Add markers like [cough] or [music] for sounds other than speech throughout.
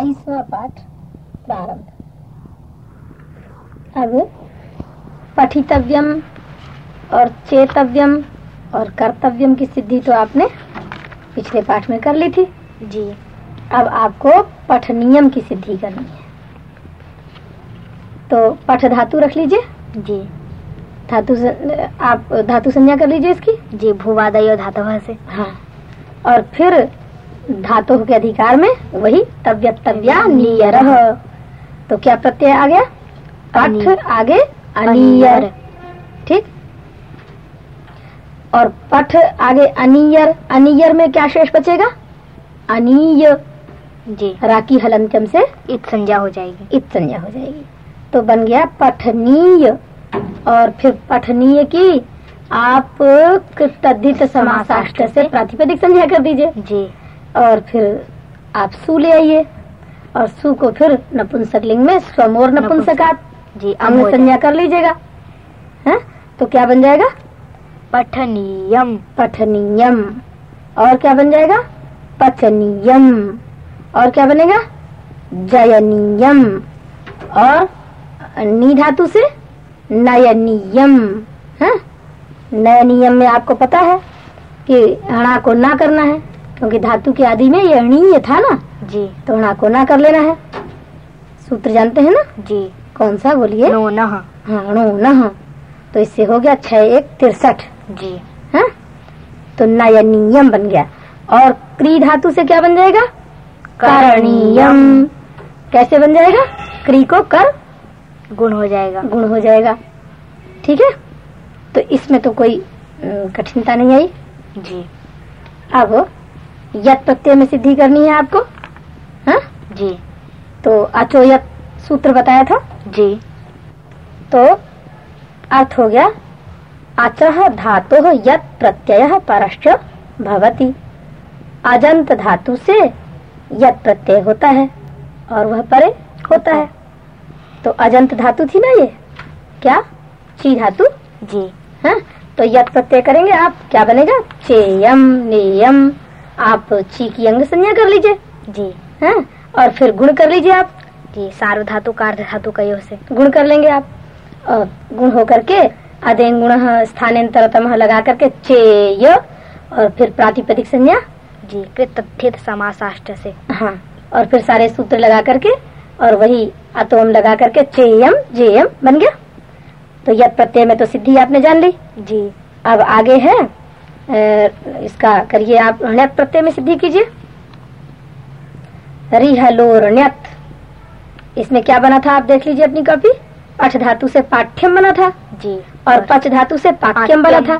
बाईसवा पाठ प्रारंभ। अब पठितव्यम और चेतव्यम और कर्तव्यम की सिद्धि तो आपने पिछले पाठ में कर ली थी। जी। अब आपको पठनियम की सिद्धि करनी है। तो पठ धातु रख लीजिए। जी। धातु आप धातु संज्ञा कर लीजिए इसकी। जी भूवादय धातु से। हाँ। और फिर धातु के अधिकार में वही तव्य तव्या नियर तो क्या प्रत्यय आ गया? पठ आगे अनियर। ठीक? और पठ आगे अनियर। अनियर में क्या शेष बचेगा? अनीय। जी। राकी हलंत्यम से इत संज्ञा हो जाएगी। इत संज्ञा हो जाएगी। तो बन गया पठनीय। और फिर पठनीय की आप तद्धित समासाष्ट से प्रातिपदिक संज्ञा कर दीजिए। जी। और फिर आप सु ले आइए। और सु को फिर नपुंसक लिंग में स्वमोर नपुंसकात। जी अंग संज्ञा कर लीजिएगा। हैं? तो क्या बन जाएगा? पठनीयम। पठनीयम। और क्या बन जाएगा? पचनीयम। और क्या बनेगा? जयनीयम। और नी धातु से नयनीयम। है? नयनीयम में आपको पता है कि हणा को ना करना है। क्योंकि धातु के आदि में ये अणीय था ना? जी। तो ना को ना कर लेना है? सूत्र जानते हैं ना? जी। कौन सा बोलिए? नो हाँ। तो इससे हो गया छह एक तिरसठ। जी। है? तो नयनीयम बन गया। और क्री धातु से क्या बन जाएगा? करणीयम। कैसे बन जाएगा? क्री को कर गुण हो जाएगा। गुण हो जाएगा। ठीक है? तो इसमें तो कोई कठिनता नहीं आई। जी। अब यत प्रत्यय में सिद्धि करनी है आपको? हाँ? जी। तो अचोयत सूत्र बताया था? जी। तो अर्थ हो गया अचह धातु यत प्रत्यय परश्च भवति। अजंत धातु से यत प्रत्यय होता है और वह परे होता है। तो अजंत धातु थी ना ये? क्या? ची धातु? जी। है? तो यत प्रत्यय करेंगे आप क्या बनेगा? चेयम नेयम। आप ची की अंग संज्ञा कर लीजिए। जी। है? और फिर गुण कर लीजिए आप। जी सार्व धातु कार्य धातु कयो से। गुण कर लेंगे आप। और गुण होकर के अदेन गुण स्थानांतरतम लगा करके चेय और फिर प्रातिपदिक संज्ञा। जी कृत समासाष्ट से। हाँ और फिर सारे सूत्र लगा करके और वही अतोम लगा करके चेयम जेयम बन गया। तो यद प्रत्यय में तो सिद्धि आपने जान ली। जी। अब आगे है इसका करिए आप ण्यत प्रत्यय में सिद्धि कीजिए। रिहलोर ण्यत इसमें क्या बना था आप देख लीजिए अपनी कॉपी? पठ धातु से पाठ्यम बना था। जी। और पच धातु से पाठ्यम बना था।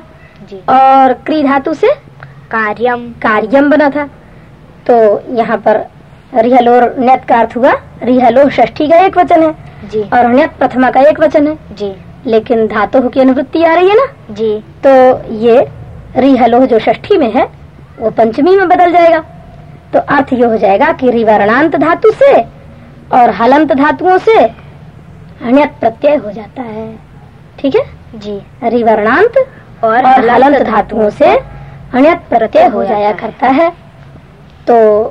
जी। और क्री धातु से कार्यम। कार्यम बना था। तो यहाँ पर रिहलोर ण्यत का अर्थ हुआ रिहलो ष्ठी का एक वचन है। जी। और ण्यत प्रथमा का एक वचन है। जी। लेकिन धातु की अनुवृत्ति आ रही है ना? जी। तो ये रिहलो जो षष्ठी में है वो पंचमी में बदल जाएगा। तो अर्थ ये हो जाएगा कि रिवर्णांत धातु से और हलंत धातुओं से अण्यत प्रत्यय हो जाता है। ठीक है? जी। रिवर्णांत और और हलंत धातुओं से अण्यत प्रत्यय हो जाया करता है। तो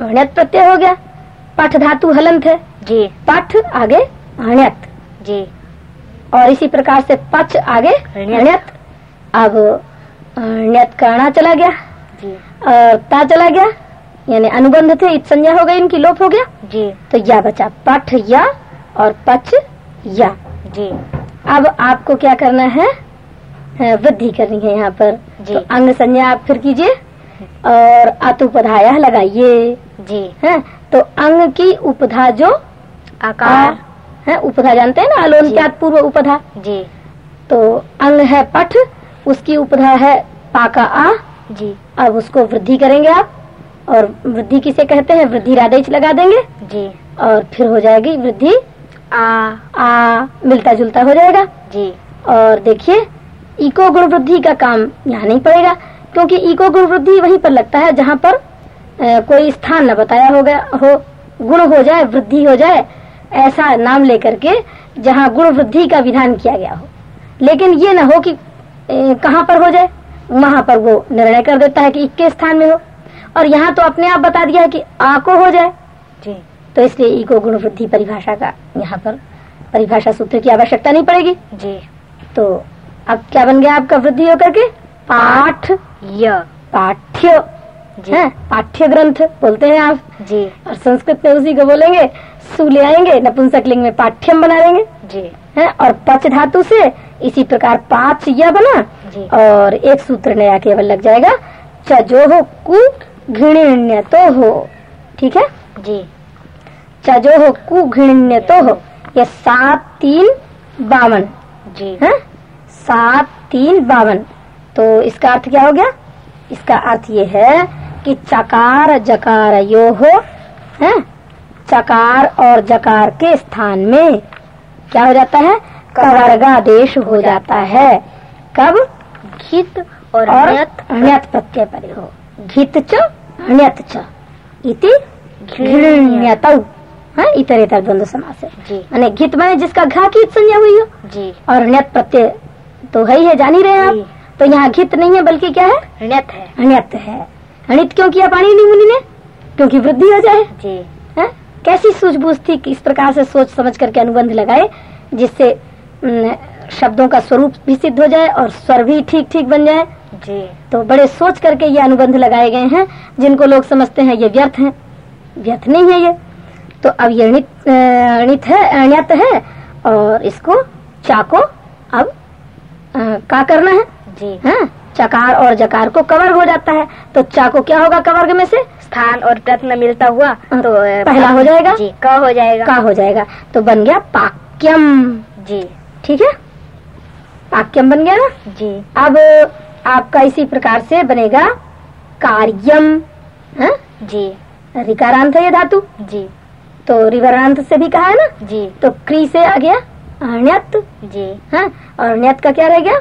अण्यत प्रत्यय हो गया। पठ धातु हलंत है। जी। पठ आगे अण्यत जी। और इसी प्रकार से पच आगे। अण्यत अब का चला गया। जी। और ता चला गया। यानी अनुबंध थे इत संज्ञा हो गई इनकी लोप हो गया। जी। तो या बचा पठ या और पच या। जी। अब आपको क्या करना है? वृद्धि करनी है यहाँ पर। जी। तो अंग संज्ञा आप फिर कीजिए और अतुपधाया लगाइए। जी। है? तो अंग की उपधा जो आकार। है? उपधा जानते हैं ना? अलोन्त्यात पूर्व उपधा। जी। तो अंग है पठ उसकी उपधा है पाका आ। जी। अब उसको वृद्धि करेंगे आप। और वृद्धि किसे कहते हैं? वृद्धि राधेच लगा देंगे। जी। और फिर हो जाएगी वृद्धि आ। आ। मिलता जुलता हो जाएगा। जी। और देखिए इको गुण वृद्धि का काम यहाँ नहीं पड़ेगा क्योंकि इको गुण वृद्धि वहीं पर लगता है जहाँ पर अ, कोई स्थान न बताया हो गया हो गुण हो जाए वृद्धि हो जाए ऐसा नाम लेकर के जहाँ गुण वृद्धि का विधान किया गया हो। लेकिन ये न हो कि कहाँ पर हो जाए? वहाँ पर वो निर्णय कर देता है कि इक्के स्थान में हो। और यहाँ तो अपने आप बता दिया है कि आ को हो जाए। जी। तो इसलिए ई को गुण वृद्धि परिभाषा का यहाँ पर परिभाषा सूत्र की आवश्यकता नहीं पड़ेगी। जी। तो अब क्या बन गया आपका वृद्धि होकर के? पाठ य। पाठ्य। जी। है? पाठ्य ग्रंथ बोलते हैं आप। जी। और संस्कृत में उसी को बोलेंगे सु ले आएँगे नपुंसकलिंग में पाठ्यम बना देंगे जी। है और पच धातु से इसी प्रकार पाँच यह बना और एक सूत्र नया केवल लग जाएगा। चजो हो कु घृण्य तो हो ठीक है? जी। चजो हो कु घृण्य तो हो ये सात तीन बावन। जी। है? सात तीन बावन। तो इसका अर्थ क्या हो गया? इसका अर्थ ये है कि चकार जकार यो हो है? चकार और जकार के स्थान में क्या हो जाता है? कवर्गादेश हो जाता है। कब? घित और ण्यत। ण्यत प्रत्यय परे हो। घित च ण्यत च। इति घृण्यतौ। हाँ इतरेतर द्वंद्व समास है। जी। माने घित माने जिसका घा की संज्ञा हुई हो। जी। और ण्यत प्रत्यय तो है ही है जान ही रहे आप। तो यहाँ घित नहीं है बल्कि क्या है? ण्यत है। अण्यत है। अणित क्यों किया पाणी मुनि ने? क्योंकि वृद्धि हो जाए। जी। है? कैसी सूझबूझ थी कि इस प्रकार से सोच समझ करके अनुबंध लगाए जिससे शब्दों का स्वरूप भी सिद्ध हो जाए और स्वर भी ठीक ठीक बन जाए? जी। तो बड़े सोच करके ये अनुबंध लगाए गए हैं जिनको लोग समझते हैं ये व्यर्थ है। व्यर्थ नहीं है ये। तो अब ये अणित अ, अणित है अण्यत है और इसको चाको अब अ, का करना है। जी। हाँ? चकार और जकार को कवर्ग हो जाता है। तो चा को क्या होगा कवर्ग में से? स्थान और प्रत्न मिलता हुआ तो पहला हो जाएगा? जी क हो जाएगा। का हो जाएगा। तो बन गया पाक्यम। जी। ठीक है? पाक्यम बन गया ना? जी। अब आपका इसी प्रकार से बनेगा कार्यम। है? जी। रिकारांत है ये धातु। जी। तो रिवरांत से भी कहा है ना? जी। तो क्री से आ गया अण्यत। जी। है? और अण्यत का क्या रह गया?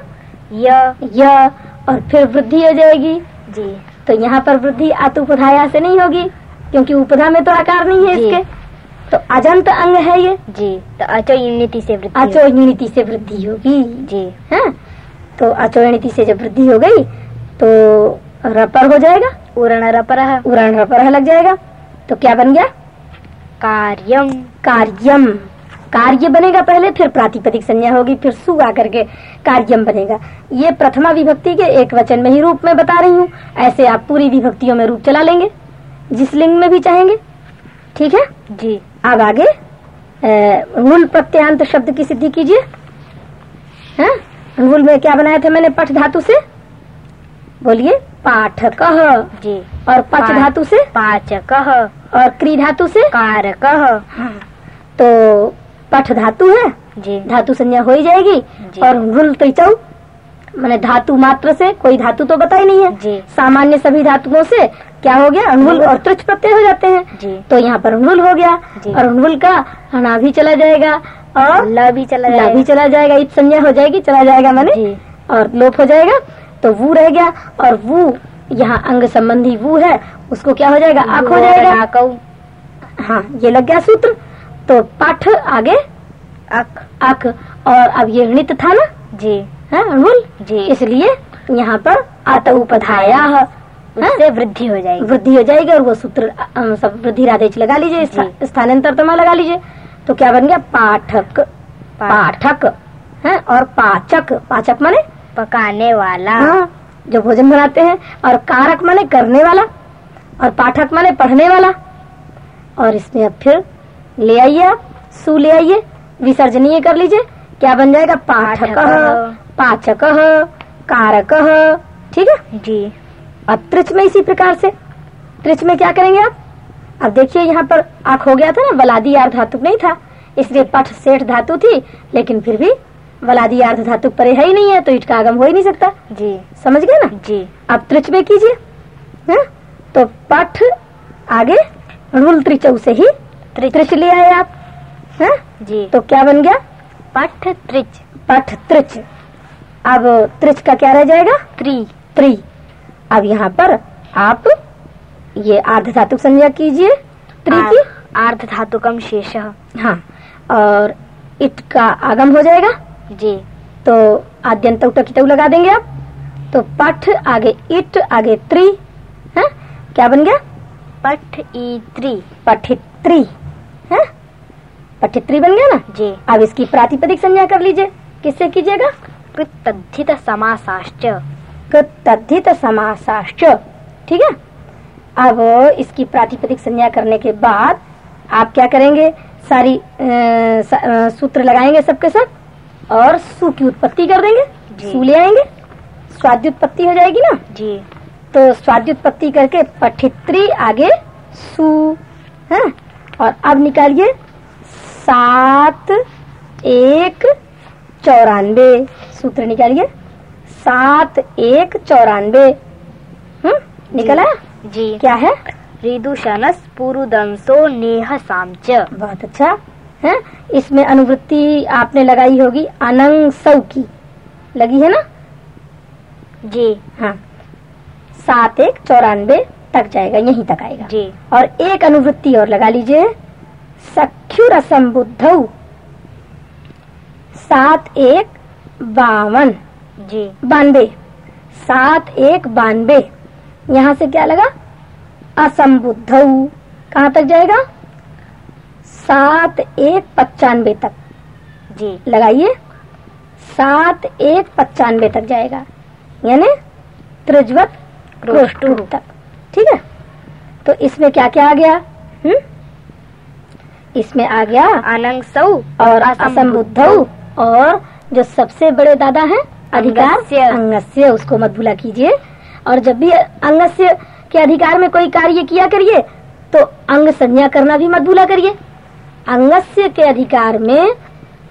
य। य। और फिर वृद्धि हो जाएगी। जी। तो यहाँ पर वृद्धि आत उपधाया से नहीं होगी क्योंकि उपधा में तो आकार नहीं है इसके। तो अजंत अंग है ये। जी। तो अचो यूनिटी से वृद्धि हो- अचोणिति से वृद्धि होगी। जी। है? तो अचोणिति से जब वृद्धि हो गई तो रपर हो जाएगा। उरण रपर उरण रपर लग जाएगा। तो क्या बन गया? कार्यम। कार्यम। कार्य बनेगा पहले फिर प्रातिपदिक संज्ञा होगी फिर सु आकर के कार्यम बनेगा। ये प्रथमा विभक्ति के एक वचन में ही रूप में बता रही हूँ। ऐसे आप पूरी विभक्तियों में रूप चला लेंगे जिस लिंग में भी चाहेंगे। ठीक है? जी। अब आगे रूल प्रत्यांत शब्द की सिद्धि कीजिए। रूल में क्या बनाया था मैंने? पठ धातु से? बोलिए पाठक। जी। और पच पाठ। धातु से? पाचक। और क्री धातु से? कारक। तो पठ धातु है। जी। धातु संज्ञा हो ही जाएगी। और रुल त्रिचौ मैंने धातु मात्र से कोई धातु तो बता ही नहीं है। सामान्य सभी धातुओं से क्या हो गया? अणुल और त्रिच प्रत्यय हो जाते हैं। तो यहाँ पर अणुल हो गया। और अणुल का हना भी चला जाएगा। और ल भी चला ला भी चला जाएगा। इत संज्ञा हो जाएगी चला जाएगा मैंने। और लोप हो जाएगा। तो वो रह गया। और वो यहाँ अंग संबंधी वो है उसको क्या हो जाएगा? आख हो जाएगा। हाँ ये लग गया सूत्र। तो पाठ आगे? अक अक और अब ये णित था ना? जी। है अणुल जी। इसलिए यहाँ पर अत उपधाया है। उससे वृद्धि हो जाएगी। वृद्धि हो जाएगी और वो सूत्र सब वृद्धि राधेच लगा लीजिए। स्थानांतर तमा लगा लीजिए। तो क्या बन गया? पाठक। पाठक। है और पाचक। पाचक माने? पकाने वाला। हाँ जो भोजन बनाते हैं। और कारक माने करने वाला। और पाठक माने पढ़ने वाला। और इसमें अब फिर ले आइए आप सु ले आइए विसर्जनीय कर लीजिए। क्या बन जाएगा? पाठक पाचक कारक। ठीक है? जी। अब त्रिच में इसी प्रकार से। त्रिच में क्या करेंगे आप? अब देखिए यहाँ पर आख हो गया था ना बलादी अर्ध धातु नहीं था। इसलिए पठ सेठ धातु थी लेकिन फिर भी वलादी अर्ध धातु परे है ही नहीं है तो ईट का आगम हो ही नहीं सकता। जी। समझ गए ना? जी। अब त्रिच में कीजिए। तो पठ आगे रूल त्रिचौ से ही त्रिच ले आए आप? हैं? जी। तो क्या बन गया? पठ त्रिच पठ त्रिच अब त्रिच का क्या रह जाएगा? त्रि। त्रि। अब यहाँ पर आप ये आर्ध धातु संज्ञा कीजिए। त्रि की। आर्ध धातुकम शेष हाँ। और इट का आगम हो जाएगा। जी। तो आद्यंत टकिटऊ लगा देंगे आप। तो पठ आगे इट आगे त्रि। है? क्या बन गया? पठ ई त्रि। पठित्री है? पठित्री बन गया ना? जी। अब इसकी प्रातिपदिक संज्ञा कर लीजिए। किससे कीजिएगा? कृतद्धित समासाश्च। तद्धित समासाश्च। ठीक है? अब इसकी प्रातिपदिक संज्ञा करने के बाद आप क्या करेंगे? सारी स, सूत्र लगाएँगे सबके सब और सु की उत्पत्ति कर देंगे। सु ले आएँगे। स्वाद्युत्पत्ति हो जाएगी ना? जी। तो स्वाद्युत्पत्ति करके पठित्री आगे सु। है? और अब निकालिए सात एक चौरानवे। सूत्र निकालिए। सात एक चौरानवे। हम्म निकला जी। क्या है? ऋदुशनस पुरुदंसो नेह सामच। बहुत अच्छा। है? इसमें अनुवृत्ति आपने लगाई होगी अनंग सौ की। लगी है ना? जी। हाँ। सात एक चौरानवे। तक जाएगा यहीं तक आएगा। जी। और एक अनुवृत्ति और लगा लीजिए। सख्युर संबुद्ध सात एक बावन। जी। बानवे। सात एक बानवे। यहाँ से क्या लगा? असंबुद्ध। कहाँ तक जाएगा? सात एक पचानवे तक। जी। लगाइए। सात एक पचानवे तक जाएगा। यानी त्रिजवत क्रोष्टु तक। ठीक है? तो इसमें क्या क्या आ गया? हम्म? इसमें आ गया अनंग सौ और असंबुद्ध और जो सबसे बड़े दादा हैं अधिकार अंगस्य। अंगस्य उसको मत भूला कीजिए। और जब भी अंगस्य के अधिकार में कोई कार्य किया करिए तो अंग संज्ञा करना भी मत भूला करिए। अंगस्य के अधिकार में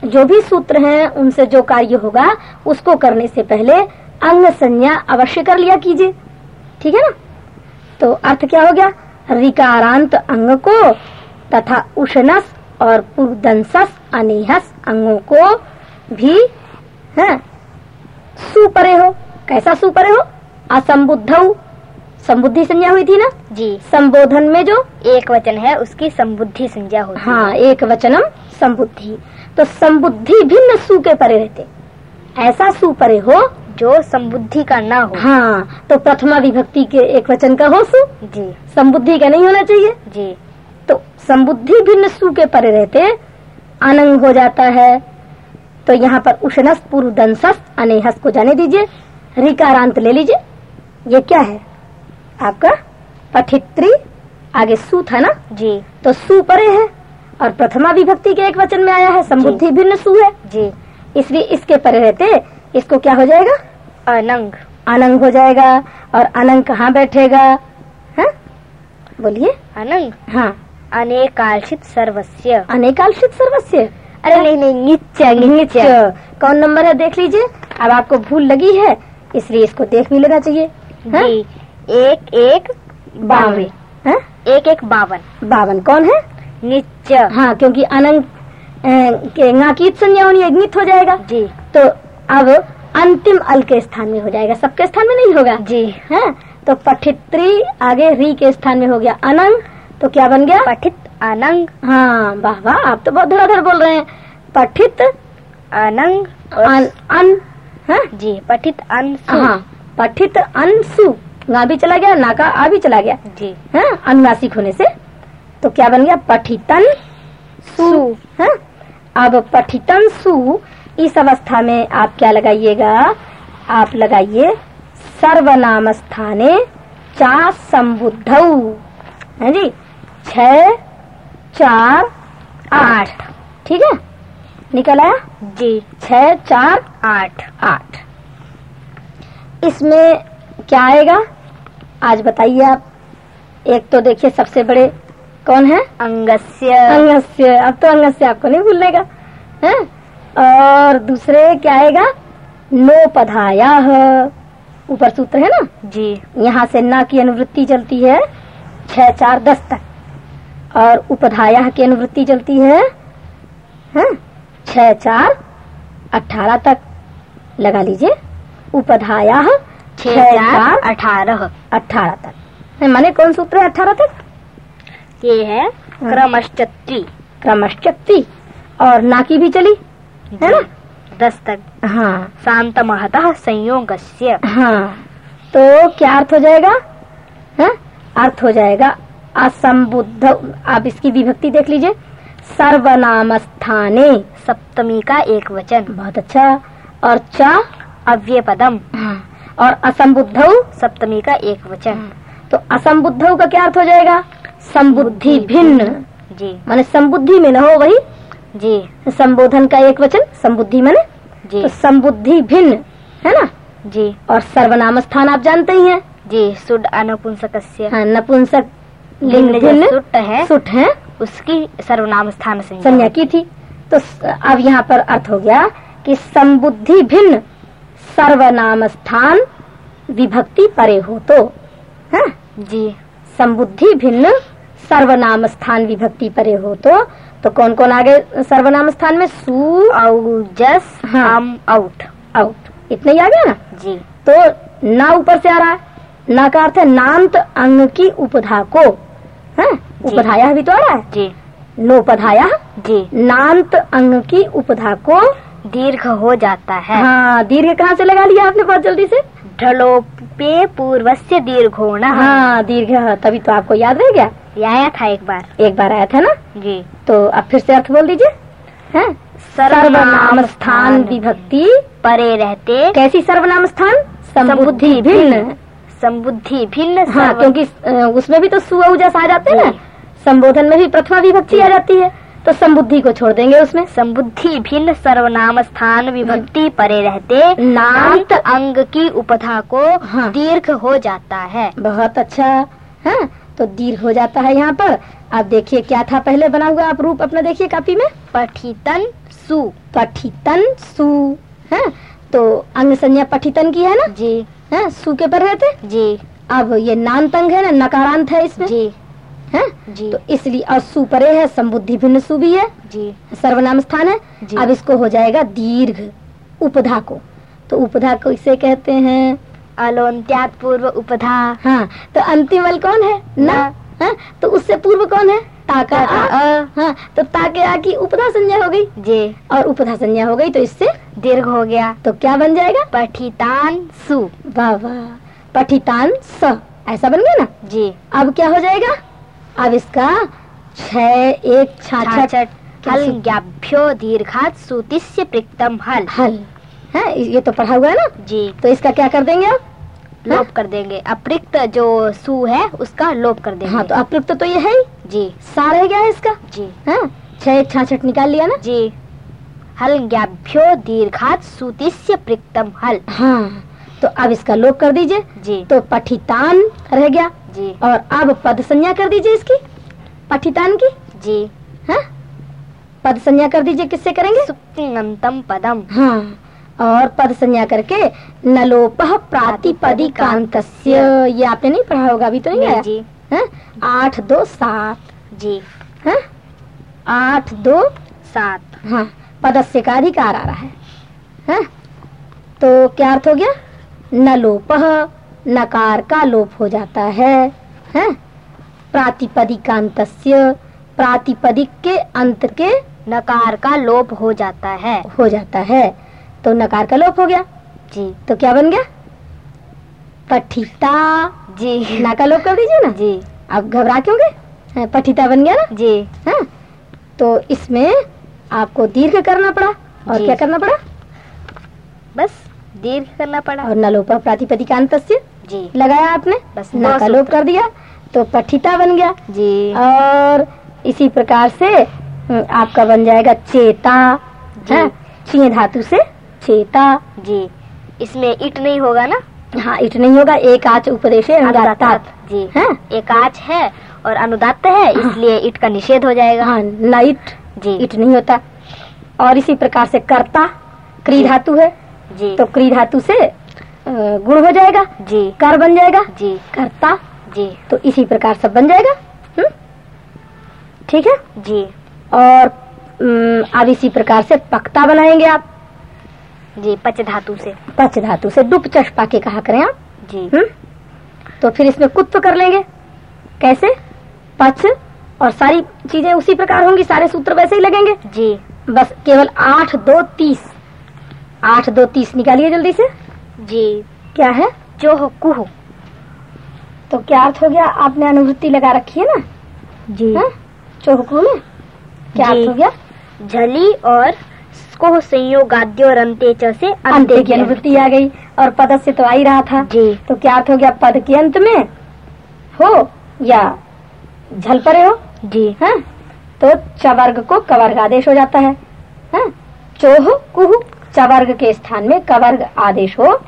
जो भी सूत्र हैं उनसे जो कार्य होगा उसको करने से पहले अंग संज्ञा अवश्य कर लिया कीजिए। ठीक है ना? तो अर्थ क्या हो गया? रिकारांत अंग को तथा उष्णस और पुरदंसस अनेहस अंगों को भी है सुपरे हो। कैसा सुपरे हो? असंबुद्ध। संबुद्धि संज्ञा हुई थी ना? जी। संबोधन में जो? एक वचन है उसकी संबुद्धि संज्ञा है। हाँ एक वचनम संबुद्धि। तो संबुद्धि भिन्न सु के परे रहते। ऐसा सु परे हो जो संबुद्धि का ना हो। हाँ तो प्रथमा विभक्ति के एक वचन का हो सु। जी। संबुद्धि का नहीं होना चाहिए? जी। तो संबुद्धि भिन्न सु के परे रहते अनंग हो जाता है तो यहाँ पर उष्णस पूर्व दंसस अनेहस को जाने दीजिए रिकारांत ले लीजिए। ये क्या है? आपका पठित्री आगे सु था ना? जी। तो सु परे है और प्रथमा विभक्ति के एक वचन में आया है संबुद्धि भिन्न सु है। जी। इसलिए इसके परे रहते इसको क्या हो जाएगा? अनंग। अनंग हो जाएगा। और अनंग कहाँ बैठेगा? है? बोलिए। अनंग। हाँ। अनेकालशित सर्वस्य। अनेकालशित सर्वस्य। अरे नहीं नहीं नित्य नित्य। कौन नंबर है? देख लीजिए। अब आपको भूल लगी है इसलिए इसको देख भी लेना चाहिए। हैं? एक एक बावन। हैं? एक एक बावन। बावन। कौन है? नित्य। हाँ क्योंकि अनंग के नाकीत संज्ञा होनी है, नित हो जाएगा। जी। तो अब अंतिम अल के स्थान में हो जाएगा। सबके स्थान में नहीं होगा? जी। है तो पठित्री आगे री के स्थान में हो गया अनंग। तो क्या बन गया? पठित अनंग। हाँ वाह वाह आप तो बहुत धड़ाधड़ बोल रहे हैं। पठित अनंग अन अन है? जी पठित अंशु हाँ पठित अंशु गा भी चला गया ना का आ भी चला गया। जी। है अनुनासिक होने से। तो क्या बन गया? पठितन सु। है अब पठितन सु इस अवस्था में आप क्या लगाइएगा? आप लगाइए सर्वनाम स्थाने चा संबुद्ध है जी? छ चार आठ। ठीक है? निकल आया? जी। छ चार आठ। आठ। इसमें क्या आएगा? आज बताइए आप। एक तो देखिए सबसे बड़े कौन है? अंगस्य। अंगस्य। अब तो अंगस्य आपको नहीं भूलने का। है? और दूसरे क्या आएगा? नोपधाया ऊपर सूत्र है ना? जी। यहाँ से ना की अनुवृत्ति चलती है छह चार दस तक। और उपधाया की अनुवृत्ति चलती है हैं? छह चार अठारह तक। लगा लीजिए। उपधाया छह चार अठारह। अठारह तक। माने कौन सूत्र है अठारह तक? ये है क्रमश्चत्री क्रमशक्ति और ना की भी चली? है ना? दस तक हाँ। शांत महतः संयोग हाँ। तो क्या अर्थ हो जाएगा? है? अर्थ हो जाएगा असंबुद्ध आप इसकी विभक्ति देख लीजिए। सर्वनाम स्थाने सप्तमी का एक वचन। बहुत अच्छा। और च अव्यय पदम हाँ, और असंबुद्ध सप्तमी का एक वचन। तो असंबुद्ध का क्या अर्थ हो जाएगा? संबुद्धि भिन्न। जी। माने संबुद्धि में न हो वही जी। संबोधन का एक वचन संबुद्धि माने? जी। तो संबुद्धि भिन्न है ना? जी। और सर्वनाम स्थान आप जानते ही हैं। जी सुड अनपुंसकस्य। हाँ, नपुंसक लिंग सुट है सुट है। उसकी सर्वनाम स्थान संज्ञा। संज्ञा की थी। तो अब यहाँ पर अर्थ हो गया कि संबुद्धि भिन्न सर्वनाम स्थान विभक्ति परे हो तो है? जी। संबुद्धि भिन्न सर्वनाम स्थान विभक्ति परे हो तो तो कौन कौन आ गए सर्वनाम स्थान में सु औजस हाँ। हम आउट। आउट। इतना ही आ गया ना? जी। तो ना ऊपर से आ रहा है। ना का अर्थ है नांत अंग की उपधा को। है? उपधाया भी तो आ रहा है। जी। नोपधाया जी। नांत अंग की उपधा को दीर्घ हो जाता है। हाँ दीर्घ कहाँ से लगा लिया आपने बहुत जल्दी से? ढलोपे पूर्वस्य दीर्घोण। हाँ दीर्घ। तभी तो आपको याद रह गया। ये आया था एक बार। एक बार आया था ना? जी। तो अब फिर से अर्थ बोल दीजिए। हैं? सर्वनाम स्थान विभक्ति। परे रहते। कैसी सर्वनाम स्थान संबुद्धि भिन्न। संबुद्धि भिन्न हाँ क्योंकि उसमें भी तो सु औजस आ जाते हैं ना? संबोधन में भी प्रथमा विभक्ति आ जाती है। तो संबुद्धि को छोड़ देंगे उसमें। संबुद्धि भिन्न सर्वनाम स्थान विभक्ति परे रहते। नांत नांत अंग की उपधा को हाँ। दीर्घ हो जाता है। बहुत अच्छा। है तो दीर्घ हो जाता है यहाँ पर। आप देखिए क्या था पहले बना हुआ आप रूप अपना देखिए कापी में। पठितन सु। पठितन सु। है तो अंग संज्ञा पठितन की है ना? जी। है सु के पर रहते? जी। अब ये नान्त अंग है ना नकारांत है इसमें? जी। है? जी। तो इसलिए और सु परे है संबुद्धि भिन्न सु भी है। जी। सर्वनाम स्थान है। जी। अब इसको हो जाएगा दीर्घ उपधा को। तो उपधा को इसे कहते हैं। अलोन्त्यात पूर्व उपधा। हाँ तो अंतिम वल कौन है? ना? हाँ, तो उससे पूर्व कौन है? ताका आ, अ, हाँ तो ताके आ की उपधा संज्ञा हो गई। जी। और उपधा संज्ञा हो गई तो इससे? दीर्घ हो गया। तो क्या बन जाएगा? पठितान सु। वाह वाह। पठितान स। ऐसा बन गया ना? जी। अब क्या हो जाएगा? अब इसका छ एक छाछठ हल। ज्ञाभ्यो दीर्घात सुतिस्य प्रिक्तम हल। हल। है ये तो पढ़ा हुआ है ना? जी। तो इसका क्या कर देंगे आप लोप कर देंगे। अप्रिक्त जो सु है उसका लोप कर देंगे। हाँ तो अप्रिक्त तो ये है ही। जी। सा रह गया है इसका। जी। हाँ छह एक छाछठ निकाल लिया ना? जी। हल ज्ञाभ्यो दीर्घात सुतिस्य प्रिक्तम हल। हाँ। तो अब इसका लोप कर दीजिए। जी। तो पठितान रह गया। जी। और अब पद संज्ञा कर दीजिए इसकी। पठितान की? जी। है? पद संज्ञा कर दीजिए किससे करेंगे? सुप्तिंगंतम पदम। हाँ। और पद संज्ञा करके नलोप प्रातिपदिकांत ये आपने नहीं पढ़ा होगा अभी तो नहीं नहीं आया? जी। हाँ? आठ दो सात। जी। हाँ? आठ दो सात। हाँ। पदस्य का अधिकार आ रहा है। हाँ? तो क्या अर्थ हो गया? न लोप नकार का लोप हो जाता है हाँ? प्रातिपदिकांत प्रातिपदिक के अंत के नकार का लोप हो जाता है। हो जाता है। तो नकार का लोप हो गया। जी। तो क्या बन गया? पठिता। जी। ना का लोप कर दीजिए ना। जी। आप घबरा क्यों गए? पठिता बन गया ना? जी। हाँ? तो इसमें आपको दीर्घ करना पड़ा। और क्या करना पड़ा? बस। दीर्घ करना पड़ा। और नलोप प्रातिपदिकांत जी। लगाया आपने बस ना का लोप कर दिया तो पठिता बन गया। जी। और इसी प्रकार से हम्म, आपका बन जाएगा चेता जी। हाँ, ची धातु से चेता। जी। इसमें इट नहीं होगा ना? हाँ इट नहीं होगा एक आच उपदेश अनुदातात। जी। है। एक आच है और अनुदात है इसलिए इट का निषेध हो जाएगा। हाँ ना इट जी। इट नहीं होता। और इसी प्रकार से कर्ता क्री धातु है। जी। तो क्री धातु से गुण हो जाएगा जी। कर बन जाएगा जी। कर्ता जी। तो इसी प्रकार सब बन जाएगा हम्म? ठीक है? जी। और अब इसी प्रकार से पक्ता बनाएँगे आप। जी पच धातु से। पच धातु से डुप चष्पा के कहा करें आप। जी। हम्म? तो फिर इसमें कुत्व कर लेंगे। कैसे? पच और सारी चीज़ें उसी प्रकार होंगी सारे सूत्र वैसे ही लगेंगे। जी। बस केवल आठ दो तीस। आठ दो तीस निकालिए जल्दी से। जी। क्या है? चोह कुह तो क्या अर्थ हो गया? आपने अनुभूति लगा रखी है ना? जी। हाँ? चौहकू में? क्या अर्थ हो गया? झली और को संयोगाद्यो रंते च से अंत की अनुवृत्ति आ गई और पद से तो आ ही रहा था। जी। तो क्या अर्थ हो गया? पद के अंत में हो या झल परे हो? जी। है? तो चवर्ग को कवर्ग आदेश हो जाता है। हैं? चोह कुहु चवर्ग के स्थान में कवर्ग आदेश हो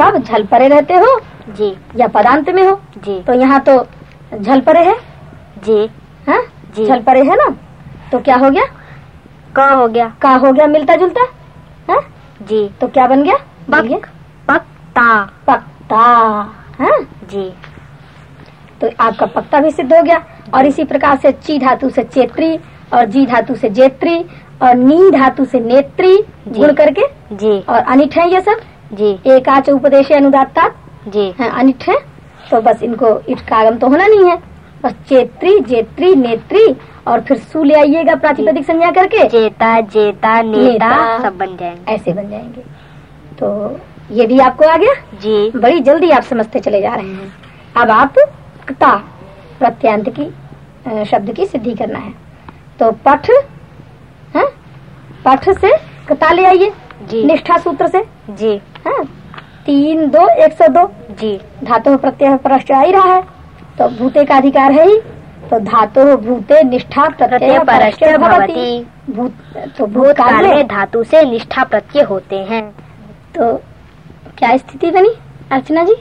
कब झल परे रहते हो? जी। या पदांत में हो? जी। तो यहाँ तो झल परे है? जी। हैं? जी। झल परे है ना? तो क्या हो गया? क हो गया। का हो गया मिलता जुलता? है? जी। तो क्या बन गया? पक्ता। पक्ता। है? जी। तो आपका पक्ता भी सिद्ध हो गया। और इसी प्रकार से ची धातु से चेत्री और जी धातु से जेत्री और नी धातु से नेत्री। गुण करके? जी। और अनिठ है ये सब? जी। एक आच उपदेश अनुदाता जी। है अनिठ है? तो बस इनको इट का आगम तो होना नहीं है। बस चेत्री जेत्री नेत्री और फिर सु ले आइएगा प्रातिपदिक संज्ञा करके। जेता जेता नेता नेता। सब बन जाएँगे। ऐसे बन जाएँगे। तो ये भी आपको आ गया? जी। बड़ी जल्दी आप समझते चले जा रहे हैं। अब आप क्ता प्रत्यांत की शब्द की सिद्धि करना है। तो पठ है? पठ से कता ले आइए। जी। निष्ठा सूत्र से। जी। है? तीन दो एक सौ दो। जी। धातु प्रत्यय परश्च आ ही रहा है। तो भूते का अधिकार है ही। तो धातु भूते निष्ठा प्रत्यय भवति। भवति। भूत तो भूतकाल में धातु से निष्ठा प्रत्यय होते हैं। तो क्या स्थिति बनी अर्चना जी?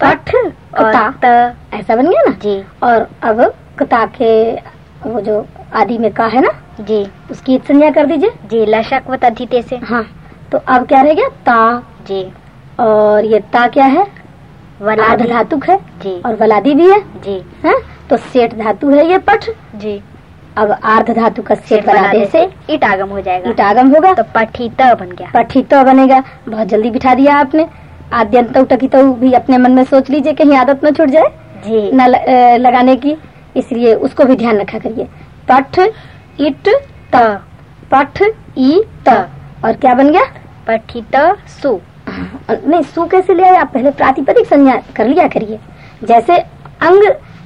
पठ कता। ऐसा बन गया ना? जी। और अब कता के वो जो आदि में का है ना? जी। उसकी संज्ञा कर दीजिए। जी लशक व तद्धिते से। हाँ तो अब क्या रह गया? ता। जी। और ये ता क्या है? वलादि। धातुक है। जी। और वलादी भी है। जी। हैं? तो सेठ धातु है ये पठ। जी। अब आर्ध धातु का सेठ बना वलादे से। इट आगम हो जाएगा। इट ईटागम होगा। तो पठित बन गया। पठित बनेगा। बहुत जल्दी बिठा दिया आपने। आद्यंत टकित भी अपने मन में सोच लीजिए कहीं आदत न छूट जाए जी। न लगाने की। इसलिए उसको भी ध्यान रखा करिए। पठ इट त पठ ई त। और क्या बन गया? पठित सु। नहीं सु कैसे ले आए आप पहले प्रातिपदिक संज्ञा कर लिया करिए। जैसे अंग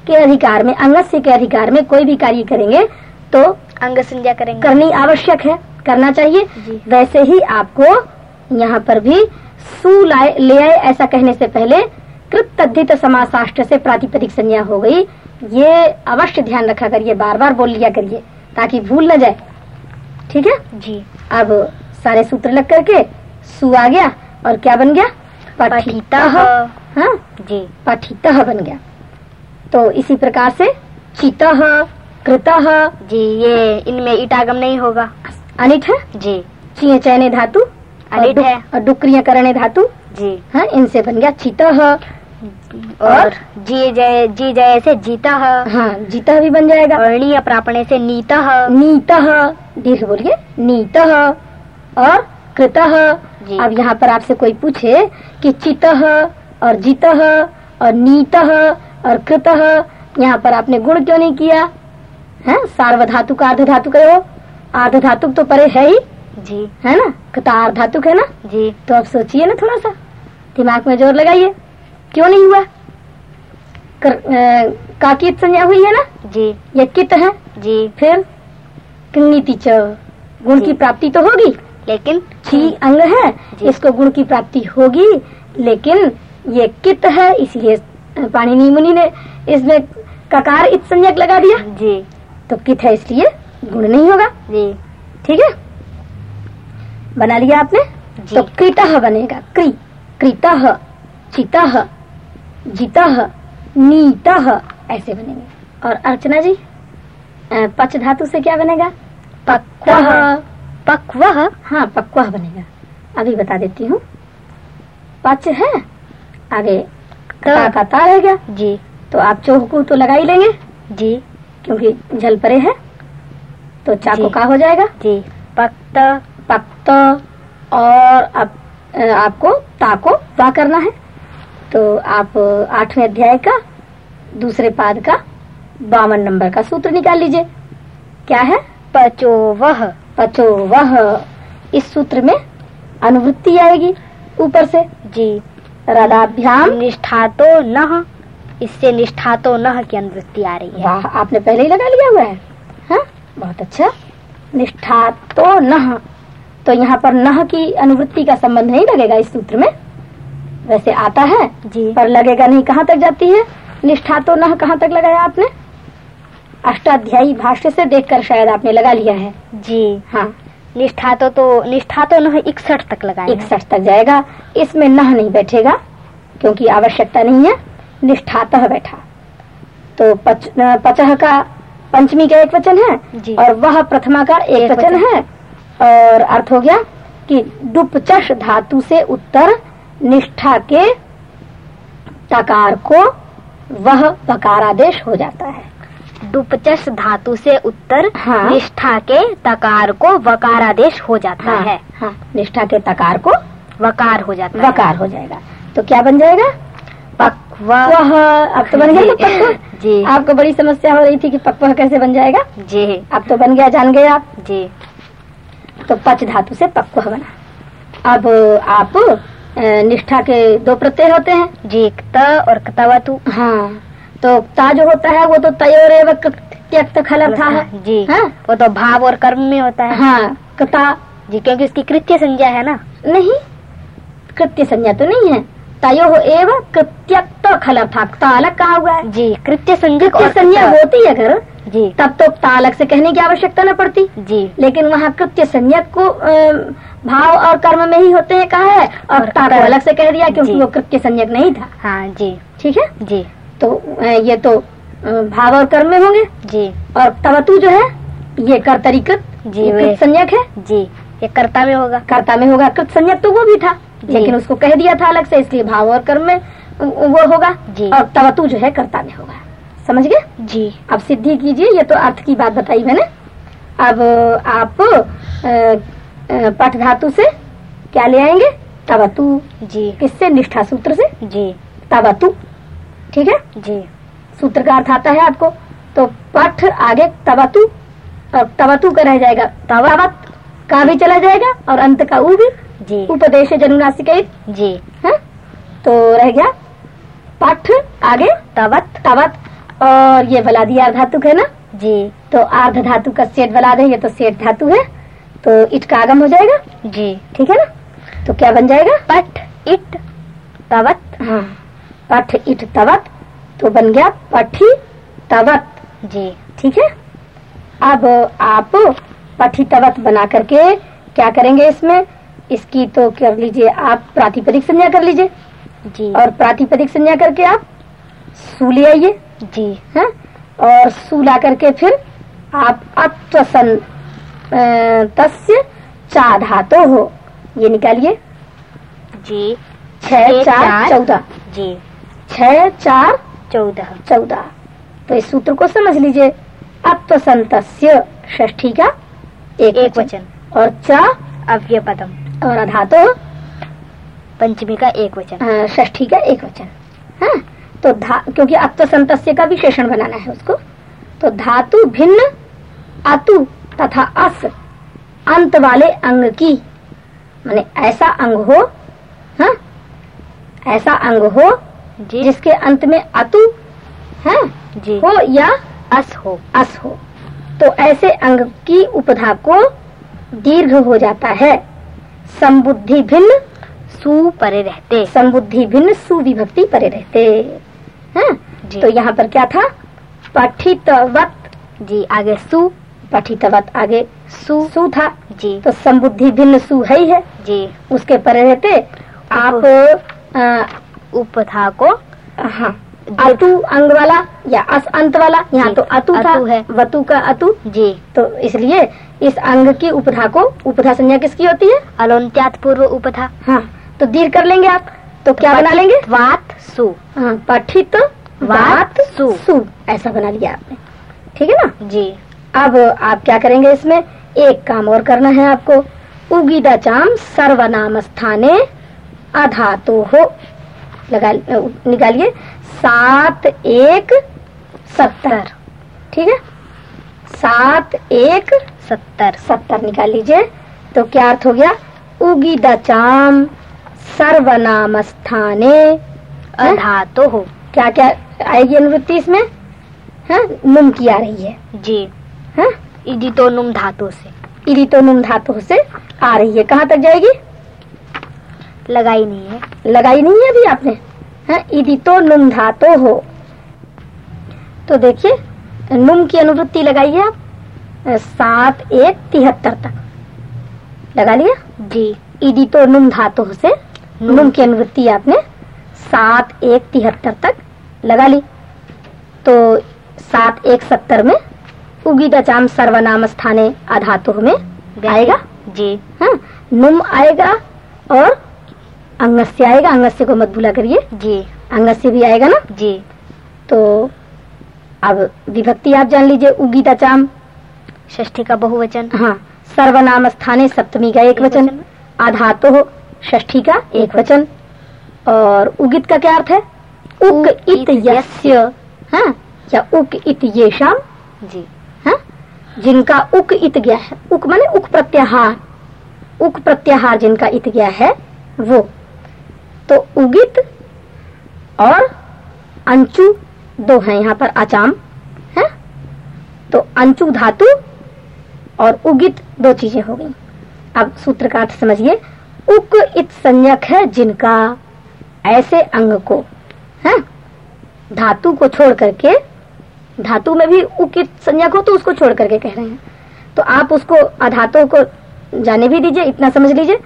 के अधिकार में अंगस्य के अधिकार में कोई भी कार्य करेंगे तो अंग संज्ञा करेंगे। करनी आवश्यक है करना चाहिए। वैसे ही आपको यहाँ पर भी सु लाए ले आए ऐसा कहने से पहले कृत तद्धित समासाष्ट से प्रातिपदिक संज्ञा हो गई। ये अवश्य ध्यान रखा करिए बार बार बोल लिया करिए ताकि भूल न जाए। ठीक है? जी। अब सारे सूत्र लग करके सु आ गया और क्या बन गया? पठित। हाँ? जी। पठित बन गया। तो इसी प्रकार से चित कृत। जी ये इनमें इट आगम नहीं होगा। अनिट है? जी। चिय चयने धातु अनिट है। और डुक्रिय करणे धातु। जी। है इनसे बन गया चित। और जी जय जी जय से जीता हाँ। जीत भी बन जाएगा। अरणीय प्रापणे से नीत नीत दीर्घ बोलिए। नीत और कृत अब यहाँ पर आपसे कोई पूछे कि चित और जीत और नीत और कृत यहाँ पर आपने गुण क्यों नहीं किया? है? सार्वधातुक अर्ध धातुक है वो अर्ध धातुक तो परे है ही। जी। है ना? कतार धातुक है ना? जी। तो अब सोचिए ना थोड़ा सा। दिमाग में ज़ोर लगाइए। क्यों नहीं हुआ? कर, अ, काकित संज्ञा हुई है ना? जी। ये कित है? जी। फिर? किन्नीति च गुण की प्राप्ति तो होगी। लेकिन? छी अंग है इसको गुण की प्राप्ति होगी लेकिन ये कित है इसलिए पाणिनि मुनि ने इसमें ककार इत संज्ञक लगा दिया। जी। तो कित है इसलिए? गुण नहीं होगा। जी। ठीक है? बना लिया आपने? तो कृत बनेगा। क्री कृत चित जित नीत ऐसे बनेंगे। और अर्चना जी पच धातु से क्या बनेगा? पक्व। पक्व हाँ पक्व बनेगा। अभी बता देती हूँ। पच है आगे का। का ता रह गया जी। तो आप चौकू तो लगा ही लेंगे। जी। क्योंकि झल परे है तो चाको। का हो जाएगा। जी। पक्त। पक्त और अब अ, आपको ता को वा करना है। तो आप आठवें अध्याय का दूसरे पाद का बावन नंबर का सूत्र निकाल लीजिए। क्या है? पचो वह पचो वह इस सूत्र में अनुवृत्ति आएगी ऊपर से। जी रदाभ्याम निष्ठा तो न। इससे निष्ठा तो न की अनुवृत्ति आ रही है। वाह आपने पहले ही लगा लिया हुआ है। हाँ? बहुत अच्छा। निष्ठा तो नह तो यहाँ पर नह की अनुवृत्ति का संबंध नहीं लगेगा इस सूत्र में। वैसे आता है जी। पर लगेगा नहीं कहाँ तक जाती है। निष्ठा तो नह कहाँ तक लगाया आपने? अष्टाध्यायी भाष्य से देखकर शायद आपने लगा लिया है। जी। हाँ। निष्ठा तो तो निष्ठा तो न इकसठ तक लगाए हैं। इकसठ तक जाएगा। इसमें नह नहीं बैठेगा क्योंकि आवश्यकता नहीं है। निष्ठातः बैठा। तो पच, पचह का पंचमी का एक वचन है जी। और वह प्रथमा का एक, एक वचन वचन। है। और अर्थ हो गया कि डुपचश धातु से उत्तर निष्ठा के तकार को वह बकारादेश हो जाता है। डुपचस धातु से उत्तर हाँ। निष्ठा के तकार को वकारादेश हो जाता हाँ, है। हाँ निष्ठा के तकार को वकार हो जाता वकार है। वकार हो जाएगा। तो क्या बन जाएगा? पक्वा। वह अब तो बन गया। पक्व? [laughs] जी। आपको बड़ी समस्या हो रही थी कि पक्व कैसे बन जाएगा? जी। अब तो बन गया जान गए आप। जी। तो पच धातु से पक्व बना। अब आप निष्ठा के दो प्रत्यय होते हैं। जी क्त और क्तवतु। हाँ तो ता जो होता है वो तो तयोर एवं त्यक्त खलर था। है जी। हाँ? वो तो भाव और कर्म में होता है। हाँ कता। जी क्योंकि उसकी कृत्य संज्ञा है ना। नहीं कृत्य संज्ञा तो नहीं है। तयो एवं कृत्यक्त खलर था। अलग कहा हुआ है? जी कृत्य कृत्य और संज्ञा होती है अगर जी। तब तो ता अलग से कहने की आवश्यकता न पड़ती। जी। लेकिन वहाँ कृत्य संज्ञक को भाव और कर्म में ही होते हैं कहा है। और और ता को अलग से कह दिया क्योंकि वो कृत्य संज्ञक नहीं था। हाँ जी। ठीक है? जी। तो ये तो भाव और कर्म में होंगे। जी। और तवतु जो है ये कर्तरीकृत जी, कृत संज्ञक है। जी ये कर्ता में होगा। कर्ता में होगा कृत संज्ञक तो वो भी था। लेकिन उसको कह दिया था अलग से इसलिए भाव और कर्म में वो होगा। जी। और तवतु जो है कर्ता में होगा। समझ गए? जी। अब सिद्धि कीजिए ये तो अर्थ की बात बताई मैंने। अब आप पठ धातु से क्या ले आएँगे? तवतु। जी। किससे? निष्ठा सूत्र से? जी। तवतु। ठीक है? जी। सूत्र का अर्थ आता है आपको। तो पठ आगे तवतु और तवतु का रह जाएगा तवत का भी चला जाएगा और अंत का ऊ भी। जी। उपदेश जनुनासिक जी। है? तो रह गया। पठ आगे तवत तवत। और ये बलादियार धातु है ना? जी। तो आर्ध धातु का सेठ बलाद है ये तो सेठ धातु है। तो इट का आगम हो जाएगा? जी। ठीक है ना? तो क्या बन जाएगा? पट इट तवत। हाँ। पठ इट तवत। तो बन गया पठी तवत। जी। ठीक है? अब आप पठी तवत बना करके क्या करेंगे इसमें? इसकी तो कर लीजिए आप प्रातिपदिक संज्ञा कर लीजिए। जी। और प्रातिपदिक संज्ञा करके आप सू ले आइए। जी। हैं और सू ला करके फिर आप अत्वसन तस्य चा धातो हो। ये निकालिए। जी। छह चार। चौदह। जी। छह चार चौदह। चौदह। तो इस सूत्र को समझ लीजिए। अत्वसंतस्य षष्ठी का एक, एक वचन। और चा? अव्य पदम। और अधातो? पंचमी का एक वचन। षष्ठी का एक वचन। हाँ। तो धा क्योंकि अत्वसंतस्य का विशेषण बनाना है उसको। तो धातु भिन्न अतु तथा अस अंत वाले अंग की माने ऐसा अंग हो हाँ ऐसा अंग हो जी। जिसके अंत में अतु है जी। हो या अस हो। अस हो। तो ऐसे अंग की उपधा को दीर्घ हो जाता है। संबुद्धि भिन्न सु परे रहते संबुद्धि भिन्न सुविभक्ति परे रहते हैं जी। तो यहाँ पर क्या था? पठितवत। जी आगे सु। पठितवत आगे सु। सु था। जी। तो संबुद्धि भिन्न सु है ही है। जी। उसके पर रहते आप आ, उपधा को हाँ अतु अंग वाला या अस अंत वाला यहाँ तो अतु था है। वतु का अतु। जी। तो इसलिए इस अंग की उपधा को उपधा संज्ञा किसकी होती है? अलोन्त्यात पूर्व उपधा। हाँ तो दीर्घ कर लेंगे आप। तो क्या बना लेंगे? वात सु। पठित वात सु। सु। ऐसा बना लिया आपने। ठीक है ना? जी। अब आप क्या करेंगे इसमें? एक काम और करना है आपको। उगीदा चाम सर्वनाम स्थाने अधातो हो। लगा निकालिए। सात एक सत्तर। ठीक है? सात एक सत्तर। सत्तर निकाल लीजिए। तो क्या अर्थ हो गया? उगीदा चाम सर्वनाम स्थाने अधातो हो। क्या क्या आएगी अनुवृत्ति इसमें? है? नुम की आ रही है। जी। हाँ? इदितोनुम धातु से। इरितोनुम धातु से आ रही है। कहाँ तक जाएगी? लगाई नहीं है। लगाई नहीं है अभी आपने? है? इदितो नुम धातो हो। तो देखिए नुम की अनुवृत्ति लगाइए आप। सात एक तिहत्तर तक। लगा लिया? जी। इदितो नुम धातु से नुम। नुम की अनुवृत्ति आपने सात एक तिहत्तर तक लगा ली। तो सात एक सत्तर में उगिदचाम सर्वनाम स्थाने अधातु में आएगा। जी। हाँ नुम आएगा और अंगस्य आएगा। अंगस्य को मत भूला करिए। जी। अंगस्य भी आएगा ना? जी। तो अब विभक्ति आप जान लीजिए उगीता चाम। षष्ठी का बहुवचन। हाँ सर्वनाम स्थाने सप्तमी का एक वचन हो षष्ठी का एक वचन। और उगित का क्या अर्थ है? उक इत यस्य। हाँ? या उक इत येषाम? जी। हाँ? जिनका उक इत गया है। उक माने उक प्रत्याहार। उक प्रत्याहार जिनका इत गया है वो। तो उगित और अंचु दो हैं यहाँ पर अचाम है? तो अंचु धातु और उगित दो चीज़ें हो गई। अब सूत्र का अर्थ समझिए। उक इत संज्ञक है जिनका। ऐसे अंग को है धातु को छोड़ करके धातु में भी उकित संज्ञक हो तो उसको छोड़ करके कह रहे हैं। तो आप उसको अधातु को जाने भी दीजिए इतना समझ लीजिए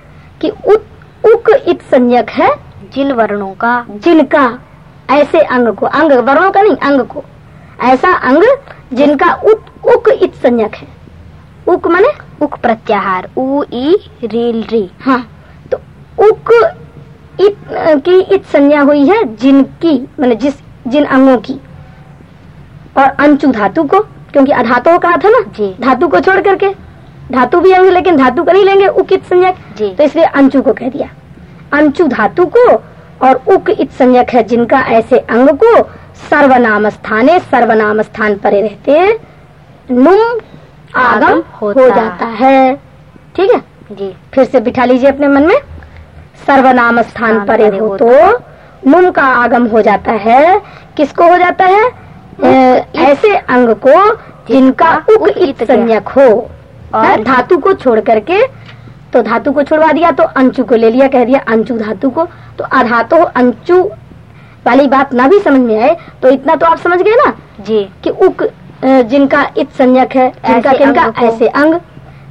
कि उत, उक इत संज्ञक है जिन वर्णों का। जिनका ऐसे अंग को अंग वर्णों का नहीं अंग को। ऐसा अंग जिनका उत, उक इत संज्ञक है। उक माने? उक प्रत्याहार उ ई रील री। हाँ तो उक इत की इत संज्ञा हुई है जिनकी माने जिस जिन अंगों की। और अंचु धातु को क्योंकि अधातु कहा था ना जी। धातु को छोड़ करके धातु भी अंग लेकिन धातु का नहीं लेंगे उकित संज्ञक जी। तो इसलिए अंचु को कह दिया। अंचु धातु को और उक इत संज्ञक है जिनका ऐसे अंग को सर्वनाम स्थाने सर्वनाम स्थान परे रहते हैं नुम आगम आगम हो जाता है। ठीक है? जी। फिर से बिठा लीजिए अपने मन में। सर्वनाम स्थान परे हो तो नुम का आगम हो जाता है। किसको हो जाता है? ऐसे अंग को जिनका उक इत संज्ञक हो। और धातु को छोड़ करके तो धातु को छोड़वा दिया तो अंचु को ले लिया कह दिया अंचु धातु को। तो अधातु अंचु वाली बात ना भी समझ में आए तो इतना तो आप समझ गए ना? जी। कि उक जिनका इत संज्ञक है जिनका ऐसे किनका अंग ऐसे अंग।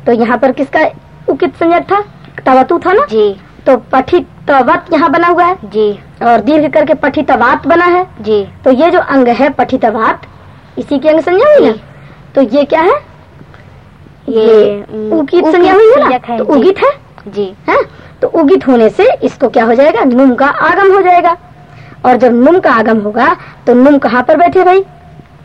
तो यहाँ पर किसका उकित संज्ञक था? तवतु था ना? जी। तो पठितवत यहाँ बना हुआ है। जी। और दीर्घ करके पठितवात बना है। जी। तो ये जो अंग है पठितवात इसी की अंग संज्ञा हुई ना? तो ये क्या है? ये, उगित संज्ञा हुई है ना? तो उगित है? जी। है? तो उगित होने से इसको क्या हो जाएगा? नुम का आगम हो जाएगा। और जब नुम का आगम होगा तो नुम कहाँ पर बैठे भाई?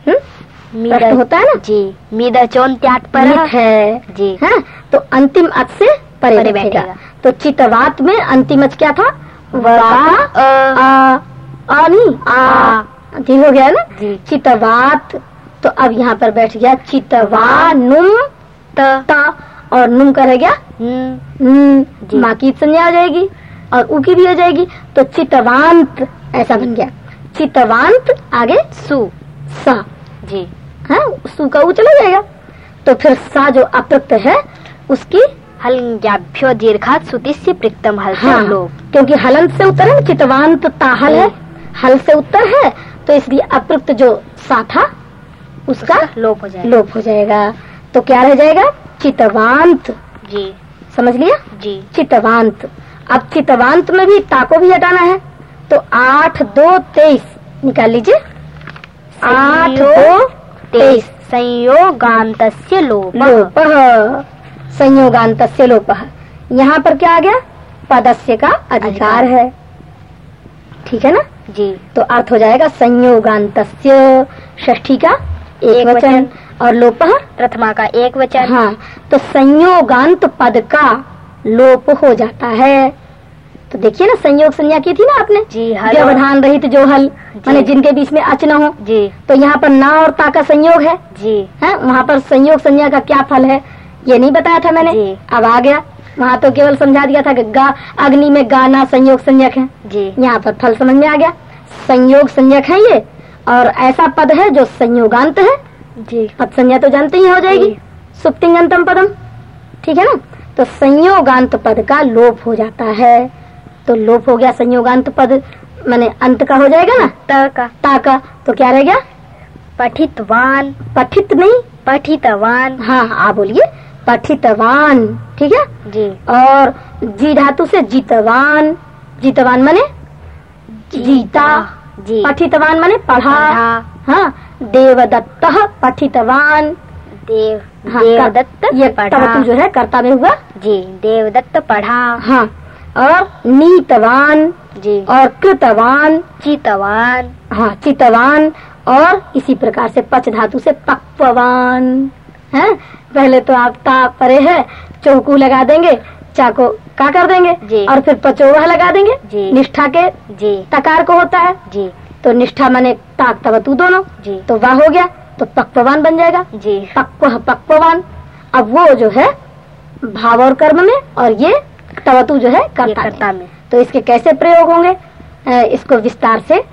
हम्म? होता है ना? जी। मीदा चौन त्याट पर है। जी। है? तो अंतिम अत से परे परे बैठेगा। बैठेगा। तो चितवात में अंतिम अच क्या था? ठीक हो गया ना? चितवात तो अब यहाँ पर बैठ गया चितवा नुम ता और नुम का रह गया। माँ की संज्ञा आ जाएगी और ऊ की भी हो जाएगी। तो चितवांत ऐसा बन गया। चितवांत आगे सु। सा। जी। है सु का ऊ चला जाएगा। तो फिर सा जो अप्रक्त है उसकी हल्ङ्याभ्यो दीर्घात सुतिस्य प्रिक्तम हल हाँ। लोग क्योंकि हलंत से उत्तर है ना, चितवांत ताहल है। हल से उत्तर है तो इसलिए अप्रक्त जो सा था उसका लोप हो जाए लोप हो जाएगा। तो क्या रह जाएगा? चितवांत। जी। समझ लिया? जी। चितवांत। अब चितवांत में भी ताको भी हटाना है। तो आठ दो तेईस। निकाल लीजिए। आठ दो तेईस। संयोगान्तस्य लोप। लोप। संयोगांत लोप। यहाँ पर क्या आ गया? पदस्य का अधिकार है। ठीक है ना? जी। तो अर्थ हो जाएगा संयोगांत षष्ठी का एक एक वचन। और लोप? प्रथमा का एक वचन। हाँ तो संयोगांत पद का लोप हो जाता है। तो देखिए ना संयोग संज्ञा की थी ना आपने? जी हल। व्यवधान रहित जो हल माने जिनके बीच में अच न हो। जी। तो यहाँ पर ना और ता का संयोग है। जी। है वहाँ पर संयोग संज्ञा का क्या फल है? ये नहीं बताया था मैंने। अब आ गया। वहाँ तो केवल समझा दिया था कि गा अग्नि में गाना संयोग संज्ञक है। जी। यहाँ पर फल समझ में आ गया। संयोग संज्ञक है ये और ऐसा पद है जो संयोगांत है। जी। पद संज्ञा तो जानते ही हो जाएगी। सुप्तिंगंतम पदम। ठीक है ना? तो संयोगांत पद का लोप हो जाता है। तो लोप हो गया संयोगांत पद। माने अंत का हो जाएगा ना? त का। ता का। तो क्या रह गया? पठितवान। पठित नहीं? पठितवान। हाँ हाँ आप बोलिए। पठितवान ठीक है? जी। और जी धातु से जीतवान जीतवान माने जीता जी। पठितवान माने पढ़ा हाँ देवदत्त पठितवान। देव हाँ, देवदत्त ये पढ़ा। जो है कर्ता में हुआ। जी देवदत्त पढ़ा। हाँ और नीतवान जी। और कृतवान। चितवान। हाँ चितवान और इसी प्रकार से पच धातु से पक्ववान है? पहले तो आप ता परे है चौकू लगा देंगे चाको का कर देंगे जी। और फिर पचोवह लगा देंगे जी। निष्ठा के जी। तकार को होता है। जी। तो निष्ठा माने ताक तवतु दोनों। जी। तो वाह हो गया तो पक्ववान बन जाएगा। जी। पक्व पक्ववान अब वो जो है भाव और कर्म में और ये तवतु जो है कर्ता कर्ता में। तो इसके कैसे प्रयोग होंगे? इसको विस्तार से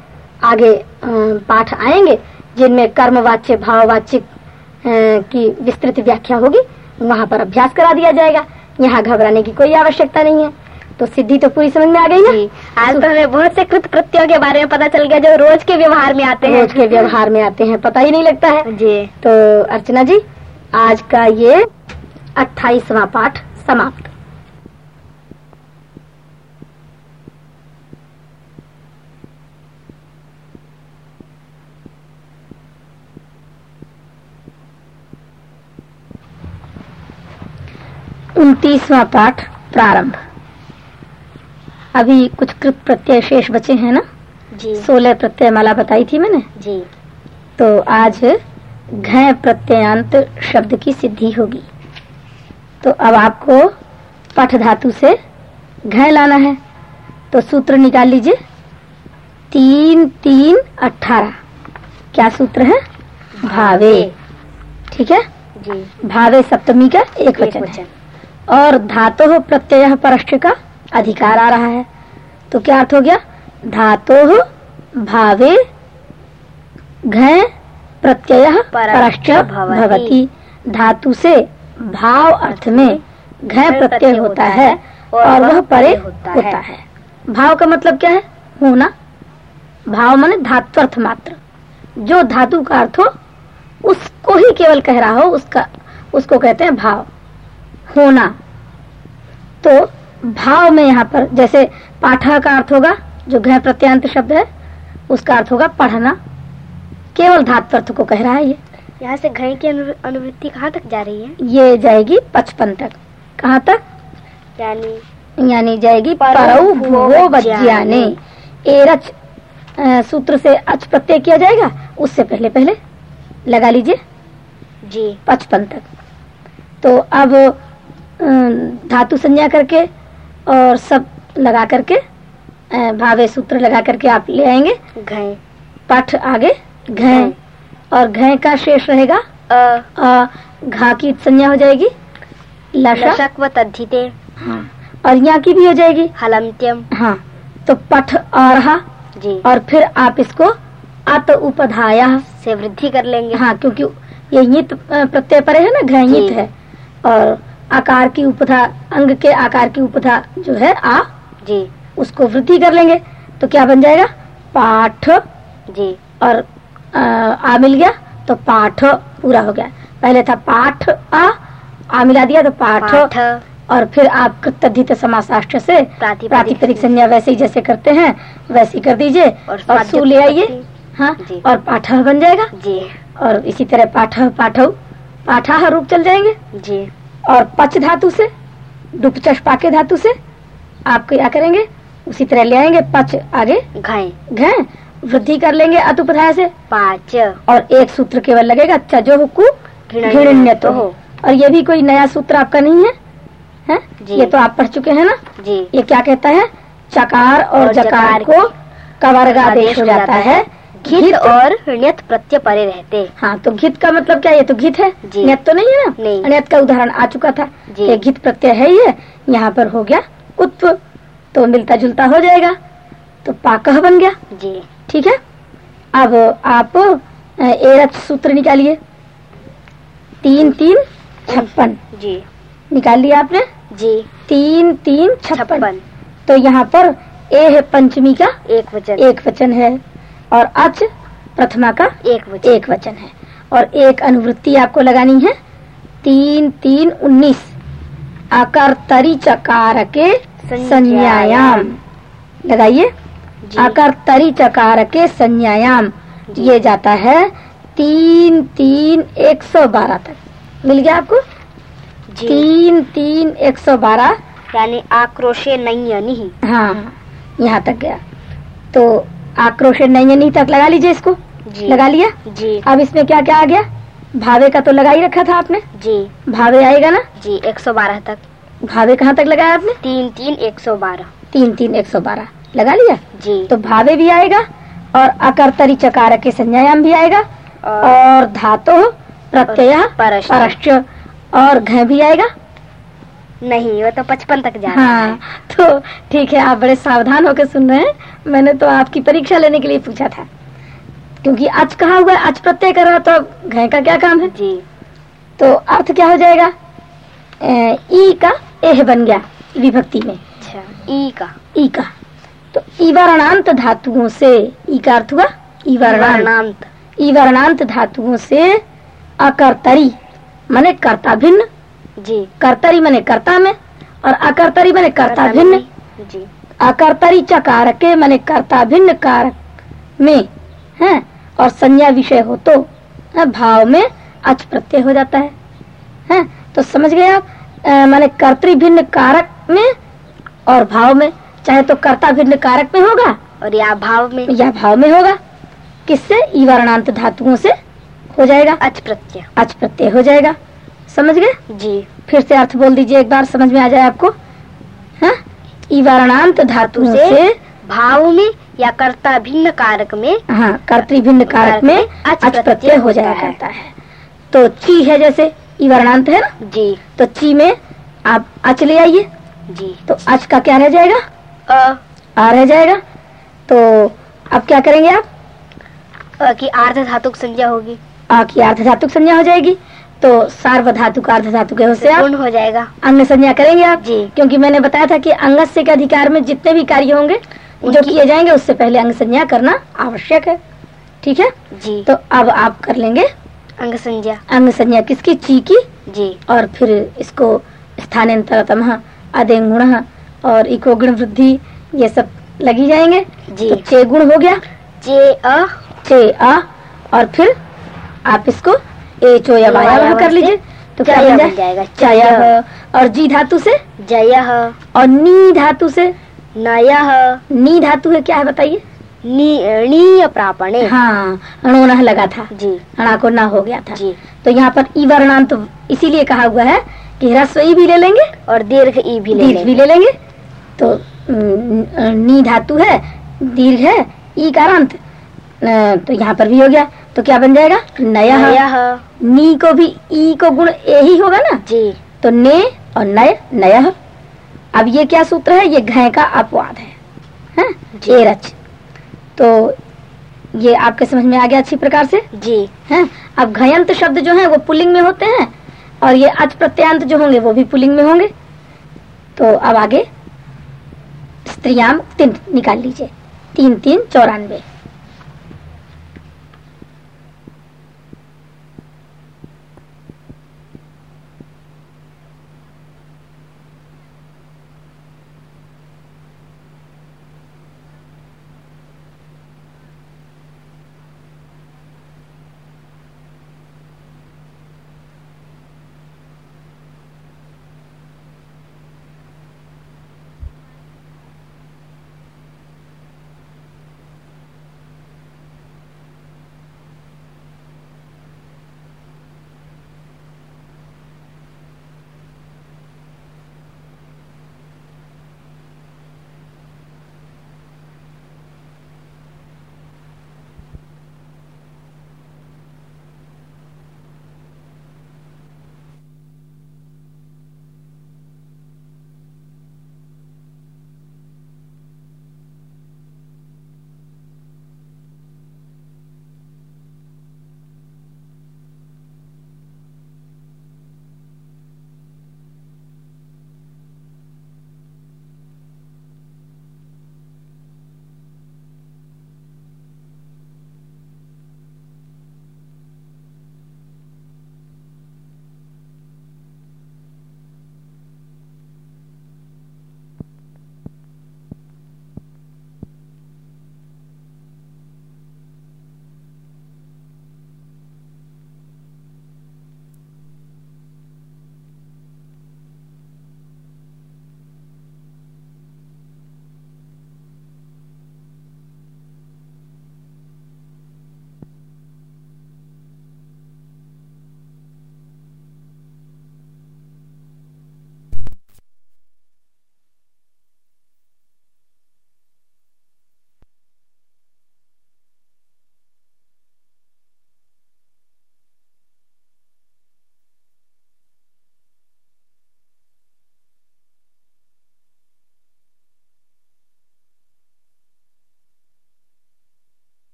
आगे पाठ आएँगे जिनमें कर्म कर्मवाच्य भाववाच्य अ, की विस्तृत व्याख्या होगी वहाँ पर अभ्यास करा दिया जाएगा। यहाँ घबराने की कोई आवश्यकता नहीं है। तो सिद्धि तो पूरी समझ में आ गई ना? आज तो हमें बहुत से कृत कृत्यों के बारे में पता चल गया जो रोज के व्यवहार में आते हैं। रोज के व्यवहार में आते हैं पता ही नहीं लगता है। जी। तो अर्चना जी आज का ये अट्ठाईसवा पाठ समाप्त। उनतीसवा पाठ प्रारंभ। अभी कुछ कृत प्रत्यय शेष बचे हैं ना? जी। सोलह प्रत्यय माला बताई थी मैंने। जी। तो आज घय प्रत्ययांत शब्द की सिद्धि होगी। तो अब आपको पठ धातु से घय लाना है। तो सूत्र निकाल लीजिए। तीन तीन अठारह क्या सूत्र है? भावे। ठीक है? जी। भावे सप्तमी का एक वचन है। वचन। और धातो प्रत्यय परष्ट का अधिकार आ रहा है। तो क्या अर्थ हो गया? धातो भावे घय प्रत्यय परष्ट भवति। धातु से भाव अर्थ में घय प्रत्यय होता है और वह परे होता है। भाव का मतलब क्या है? होना भाव माने धात्वर्थ मात्र। जो धातु का अर्थ हो, उसको ही केवल कह रहा हो, उसका, उसको कहते हैं भाव। होना। तो भाव में यहाँ पर जैसे पाठा का अर्थ होगा जो घय प्रत्यांत शब्द है उसका अर्थ होगा पढ़ना। केवल धात्वर्थ को कह रहा है ये। यहाँ से घय की अनुवृत्ति कहाँ तक जा रही है? ये जाएगी पचपन तक। कहाँ तक? यानी यानी जाएगी भुवो एरच सूत्र से अच प्रत्यय किया जाएगा उससे पहले पहले। लगा लीजिए। जी। पचपन तक। तो अब धातु संज्ञा करके और सब लगा करके भावे सूत्र लगा करके आप ले आएँगे। घय पाठ आगे घय और घय का शेष रहेगा? घा की संज्ञा हो जाएगी। लशक व तद्धिते। हाँ। और यहाँ की भी हो जाएगी। हलंत्यम। हाँ। तो पठ आ रहा। जी। और फिर आप इसको अत उपधाया। से वृद्धि कर लेंगे। हाँ क्योंकि ये हित प्रत्यय पर है ना? घृणित है। और आकार की उपधा अंग के आकार की उपधा जो है आ जी। उसको वृद्धि कर लेंगे। तो क्या बन जाएगा? पाठ। जी। और अ, आ मिल गया तो पाठ पूरा हो गया। पहले था पाठ आ आ मिला दिया तो पाठ। पाठ। और फिर आप कृतधित समासाष्ट से प्रातिपदिक प्रातिपदिक संज्ञा वैसे ही जैसे करते हैं वैसे ही कर दीजिए। और और सू ले आइए। हाँ और पाठ बन जाएगा। जी। और इसी तरह पाठ पाठव पाठा रूप चल जाएँगे। जी। और पच धातु से डुपचश पाके धातु से आप क्या करेंगे? उसी तरह ले आएँगे पच आगे। घय। घ वृद्धि कर लेंगे अतुपधाय से। पाच। और एक सूत्र केवल लगेगा हुकु घृण्य तो हो और ये भी कोई नया सूत्र आपका नहीं है? हैं? जी। ये तो आप पढ़ चुके हैं ना? जी। ये क्या कहता है? चकार और, और जकार जकार को कवर्ग आदेश हो जाता है। घित और ण्यत प्रत्यय परे रहते। हाँ तो घित का मतलब क्या? ये तो घित है। न्यत तो नहीं है ना? नहीं। न्यत का उदाहरण आ चुका था। ये घित प्रत्यय है ये यहाँ पर हो गया उत्व तो मिलता जुलता हो जाएगा। तो पाकह बन गया। जी। ठीक है? अब आप एरच सूत्र निकालिए। तीन तीन छप्पन। जी। निकाल लिया आपने? जी। तीन तीन छप्पन। तो यहाँ पर ए है पंचमी का। एक वचन। एक वचन है। और अच प्रथमा का एक वचन। एक वचन है। और एक अनुवृत्ति आपको लगानी है। तीन तीन उन्नीस। आकार तरी चकार के संज्ञायाम। लगाइए। आकार तरी चकार के संज्ञायाम। ये जाता है तीन तीन एक सौ बारह तक। मिल गया आपको? तीन तीन एक सौ बारह। यानी आक्रोशे नहीं नहीं हाँ यहाँ तक गया। तो आक्रोश नयनी तक लगा लीजिए इसको। जी। लगा लिया? जी। अब इसमें क्या क्या आ गया? भावे का तो लगा ही रखा था आपने। जी। भावे आएगा ना? जी एक सौ बारह तक। भावे कहाँ तक लगाया आपने? तीन तीन एक सौ बारह। तीन तीन एक सौ बारह। लगा लिया? जी। तो भावे भी आएगा और अकर्तरी चकार के संज्ञायाम भी आएगा और और धातु प्रत्यय। परश्च और घ भी आएगा। नहीं वो तो पचपन तक जा रहा हाँ है। तो ठीक है आप बड़े सावधान होकर सुन रहे हैं। मैंने तो आपकी परीक्षा लेने के लिए पूछा था। क्योंकि आज कहा हुआ है आज प्रत्यय कर रहा तो घ का क्या काम है? जी। तो अर्थ क्या हो जाएगा? ई का एह बन गया विभक्ति में। अच्छा ई का। ई का। तो ईवरणांत धातुओं से ई का अर्थ हुआ? ईवरणांत वर्णांत। ईवरणांत धातुओं से अकर्तरी माने कर्ता भिन्न। जी। कर्तरी माने कर्ता में और अकर्तरी माने कर्ता भिन्न। जी। अकर्तरी चकार के मैंने कर्ता भिन्न कारक में है और संज्ञा विषय हो तो है, भाव में अच प्रत्यय हो जाता है। हैं तो समझ गए आप? माने कर्तरी भिन्न कारक में और भाव में चाहे तो कर्ता भिन्न कारक में होगा। और या भाव में? या भाव में होगा। किससे? ईवरणांत धातुओं से हो जाएगा। अच प्रत्यय। अच प्रत्यय हो जाएगा। समझ गए? जी। फिर से अर्थ बोल दीजिए एक बार समझ में आ जाए आपको। हाँ? ईवरणांत धातुओं से से भाव में या कर्ता भिन्न कारक में हाँ कर्तृभिन्न कारक में अच प्रत्यय हो जाया है। करता है। तो ची है जैसे ईवरणांत है ना? जी। तो ची में आप अच ले आइए। जी। तो अच का क्या रह जाएगा? आ रह जाएगा। तो अब क्या करेंगे आप? अ की आर्ध धातुक संज्ञा होगी। आ की अर्ध धातुक संज्ञा हो जाएगी। तो सार्व धातु का अर्ध धातु के से आप पूर्ण हो जाएगा। अंग संज्ञा करेंगे आप? जी। क्योंकि मैंने बताया था कि अंगस्य के अधिकार में जितने भी कार्य होंगे जो किए जाएँगे उससे पहले अंग संज्ञा करना आवश्यक है। ठीक है? जी। तो अब आप कर लेंगे। अंग संज्ञा। अंग संज्ञा किसकी? ची की। जी। और फिर इसको स्थानांतरतम अदेगुण और इको गुण वृद्धि ये सब लगी जाएँगे। जी। तो चे गुण हो गया। चे अ। चे आ और फिर आप इसको ए चो या वाया वाया कर लीजिए। तो क्या बन जाएगा। चाया और जी धातु से? जय और नी धातु से? नय नी धातु है क्या है बताइए? नीय प्रापणे। हाँ अणोना लगा था। जी। अणा को ना हो गया था। जी। तो यहाँ पर ई वर्णांत तो इसीलिए कहा हुआ है कि ह्रस्व ई भी ले लेंगे और दीर्घ ई भी ले दीर्घ भी ले लेंगे। तो नी धातु है दीर्घ है ई कारांत तो यहाँ पर भी हो गया। तो क्या बन जाएगा? नया नयः नी को भी ई को गुण ए ही होगा ना? जी। तो ने और नय नय। अब ये क्या सूत्र है? ये घय का अपवाद है। हैं? जी। एरच तो ये आपके समझ में आ गया अच्छी प्रकार से? जी। है? अब घयंत शब्द जो है वो पुलिंग में होते हैं और ये अच प्रत्यांत जो होंगे वो भी पुलिंग में होंगे। तो अब आगे। स्त्रियाम तीन निकाल लीजिए। तीन तीन चौरानवे।